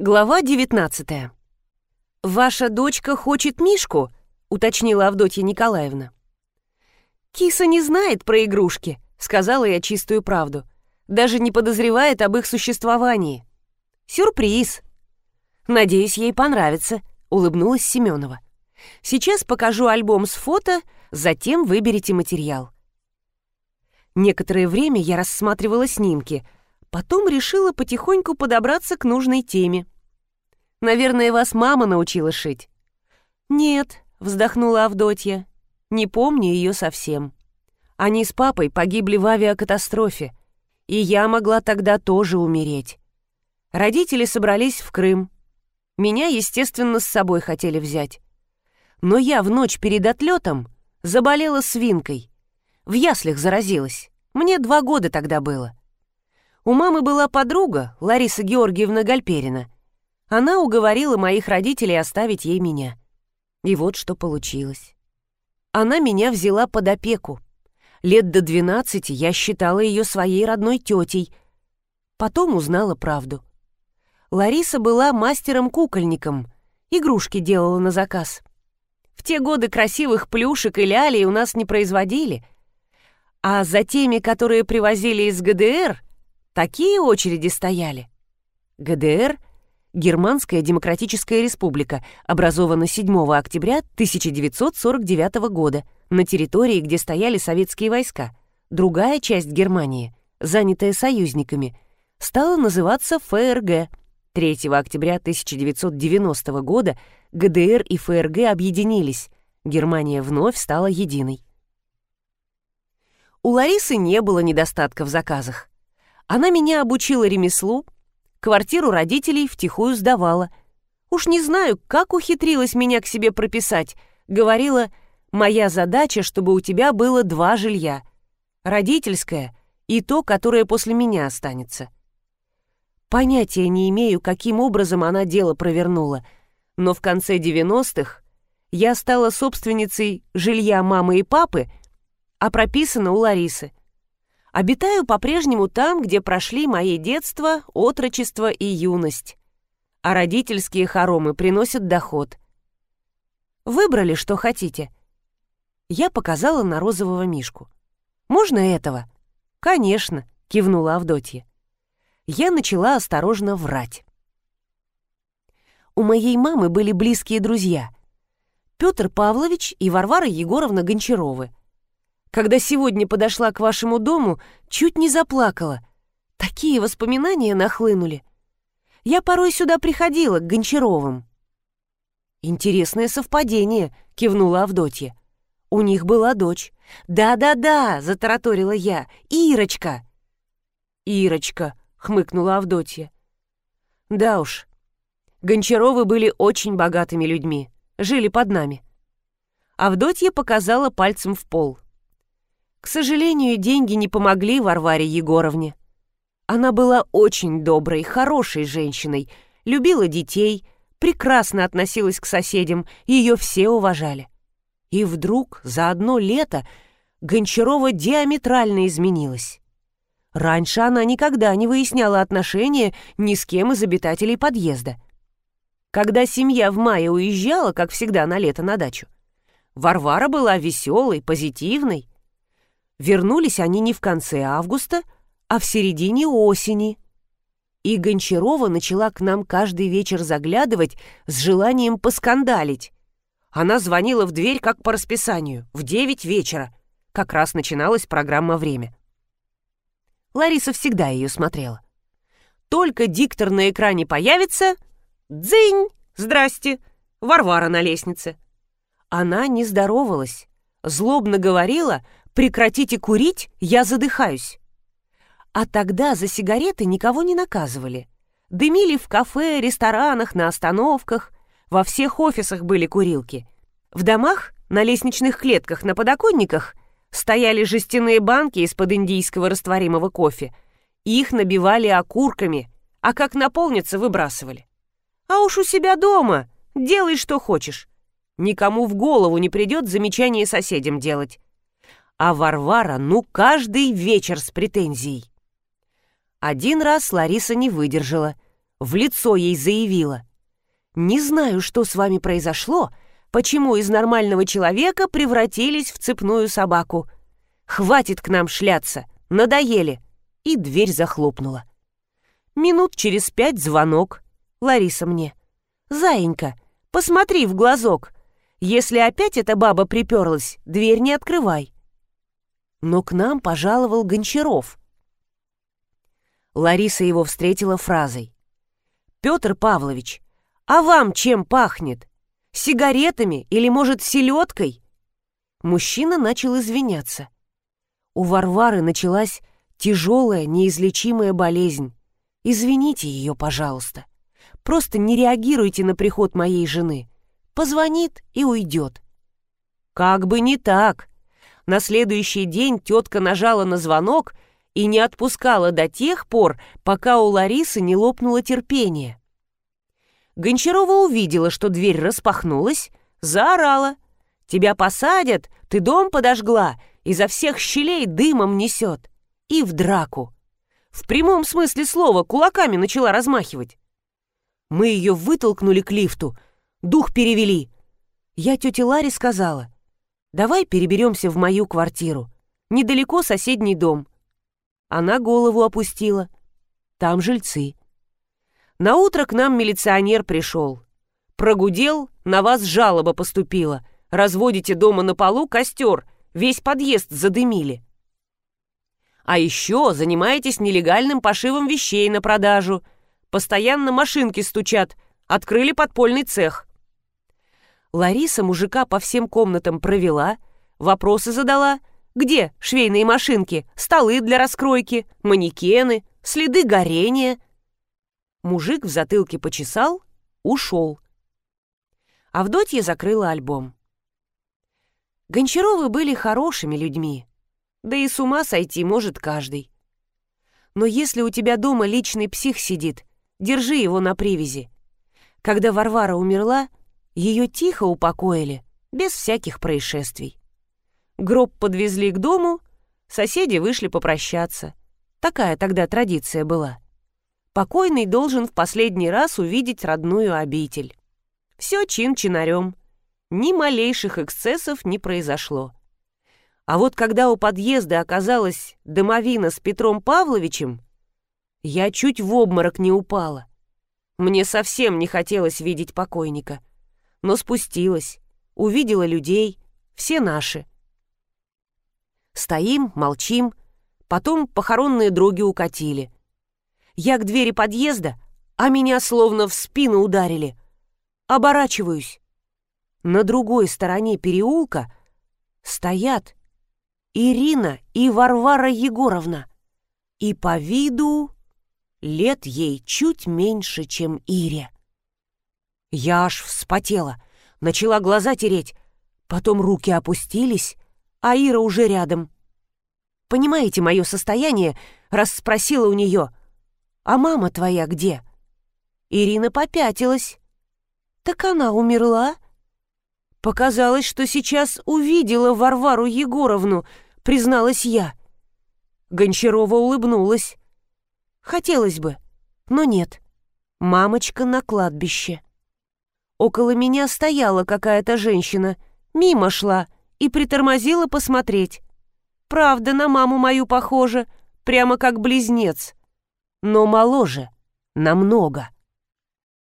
Глава 19 «Ваша дочка хочет Мишку?» — уточнила Авдотья Николаевна. «Киса не знает про игрушки», — сказала я чистую правду. «Даже не подозревает об их существовании. Сюрприз!» «Надеюсь, ей понравится», — улыбнулась Семенова. «Сейчас покажу альбом с фото, затем выберите материал». Некоторое время я рассматривала снимки — Потом решила потихоньку подобраться к нужной теме. «Наверное, вас мама научила шить?» «Нет», — вздохнула Авдотья. «Не помню ее совсем. Они с папой погибли в авиакатастрофе, и я могла тогда тоже умереть. Родители собрались в Крым. Меня, естественно, с собой хотели взять. Но я в ночь перед отлетом заболела свинкой. В яслях заразилась. Мне два года тогда было. У мамы была подруга, Лариса Георгиевна Гальперина. Она уговорила моих родителей оставить ей меня. И вот что получилось. Она меня взяла под опеку. Лет до двенадцати я считала ее своей родной тетей. Потом узнала правду. Лариса была мастером-кукольником, игрушки делала на заказ. В те годы красивых плюшек и лялей у нас не производили. А за теми, которые привозили из ГДР, Такие очереди стояли. ГДР — Германская Демократическая Республика, образована 7 октября 1949 года на территории, где стояли советские войска. Другая часть Германии, занятая союзниками, стала называться ФРГ. 3 октября 1990 года ГДР и ФРГ объединились. Германия вновь стала единой. У Ларисы не было недостатка в заказах. Она меня обучила ремеслу, квартиру родителей втихую сдавала. Уж не знаю, как ухитрилась меня к себе прописать. Говорила, моя задача, чтобы у тебя было два жилья. Родительское и то, которое после меня останется. Понятия не имею, каким образом она дело провернула, но в конце 90-х я стала собственницей жилья мамы и папы, а прописана у Ларисы. Обитаю по-прежнему там, где прошли мои детство, отрочество и юность. А родительские хоромы приносят доход. Выбрали, что хотите. Я показала на розового мишку. «Можно этого?» «Конечно», — кивнула Авдотья. Я начала осторожно врать. У моей мамы были близкие друзья. Петр Павлович и Варвара Егоровна Гончаровы. Когда сегодня подошла к вашему дому, чуть не заплакала. Такие воспоминания нахлынули. Я порой сюда приходила, к Гончаровым». «Интересное совпадение», — кивнула Авдотья. «У них была дочь». «Да-да-да», — затараторила я, — «Ирочка». «Ирочка», — хмыкнула Авдотья. «Да уж, Гончаровы были очень богатыми людьми, жили под нами». Авдотья показала пальцем в пол. К сожалению, деньги не помогли Варваре Егоровне. Она была очень доброй, хорошей женщиной, любила детей, прекрасно относилась к соседям, ее все уважали. И вдруг за одно лето Гончарова диаметрально изменилась. Раньше она никогда не выясняла отношения ни с кем из обитателей подъезда. Когда семья в мае уезжала, как всегда, на лето на дачу, Варвара была веселой, позитивной, Вернулись они не в конце августа, а в середине осени. И Гончарова начала к нам каждый вечер заглядывать с желанием поскандалить. Она звонила в дверь как по расписанию, в девять вечера. Как раз начиналась программа «Время». Лариса всегда ее смотрела. Только диктор на экране появится — дзынь, здрасте, Варвара на лестнице. Она не здоровалась, злобно говорила — «Прекратите курить, я задыхаюсь». А тогда за сигареты никого не наказывали. Дымили в кафе, ресторанах, на остановках. Во всех офисах были курилки. В домах, на лестничных клетках, на подоконниках стояли жестяные банки из-под индийского растворимого кофе. Их набивали окурками, а как наполнится, выбрасывали. А уж у себя дома делай, что хочешь. Никому в голову не придет замечание соседям делать а Варвара ну каждый вечер с претензией. Один раз Лариса не выдержала, в лицо ей заявила. «Не знаю, что с вами произошло, почему из нормального человека превратились в цепную собаку. Хватит к нам шляться, надоели!» И дверь захлопнула. Минут через пять звонок. Лариса мне. «Заинька, посмотри в глазок. Если опять эта баба приперлась, дверь не открывай». Но к нам пожаловал Гончаров. Лариса его встретила фразой. «Петр Павлович, а вам чем пахнет? Сигаретами или, может, селедкой?» Мужчина начал извиняться. У Варвары началась тяжелая, неизлечимая болезнь. Извините ее, пожалуйста. Просто не реагируйте на приход моей жены. Позвонит и уйдет. Как бы не так. На следующий день тетка нажала на звонок и не отпускала до тех пор, пока у Ларисы не лопнуло терпение. Гончарова увидела, что дверь распахнулась, заорала. «Тебя посадят, ты дом подожгла, изо всех щелей дымом несет». И в драку. В прямом смысле слова кулаками начала размахивать. Мы ее вытолкнули к лифту, дух перевели. Я тете Ларе сказала, давай переберемся в мою квартиру. Недалеко соседний дом. Она голову опустила. Там жильцы. На утро к нам милиционер пришел. Прогудел, на вас жалоба поступила. Разводите дома на полу костер, весь подъезд задымили. А еще занимаетесь нелегальным пошивом вещей на продажу. Постоянно машинки стучат. Открыли подпольный цех. Лариса мужика по всем комнатам провела, вопросы задала. Где швейные машинки, столы для раскройки, манекены, следы горения? Мужик в затылке почесал, ушел. Авдотья закрыла альбом. Гончаровы были хорошими людьми. Да и с ума сойти может каждый. Но если у тебя дома личный псих сидит, держи его на привязи. Когда Варвара умерла, ее тихо упокоили, без всяких происшествий. Гроб подвезли к дому, соседи вышли попрощаться. Такая тогда традиция была. Покойный должен в последний раз увидеть родную обитель. Все чин-чинарем. Ни малейших эксцессов не произошло. А вот когда у подъезда оказалась домовина с Петром Павловичем, я чуть в обморок не упала. Мне совсем не хотелось видеть покойника. Но спустилась, увидела людей, все наши. Стоим, молчим, потом похоронные дроги укатили. Я к двери подъезда, а меня словно в спину ударили. Оборачиваюсь. На другой стороне переулка стоят Ирина и Варвара Егоровна. И по виду лет ей чуть меньше, чем Ире. Я аж вспотела, начала глаза тереть, потом руки опустились, а Ира уже рядом. Понимаете мое состояние, раз спросила у нее, «А мама твоя где?» Ирина попятилась. «Так она умерла?» Показалось, что сейчас увидела Варвару Егоровну, призналась я. Гончарова улыбнулась. Хотелось бы, но нет. Мамочка на кладбище. Около меня стояла какая-то женщина, мимо шла и притормозила посмотреть. Правда, на маму мою похожа, прямо как близнец. Но моложе, намного.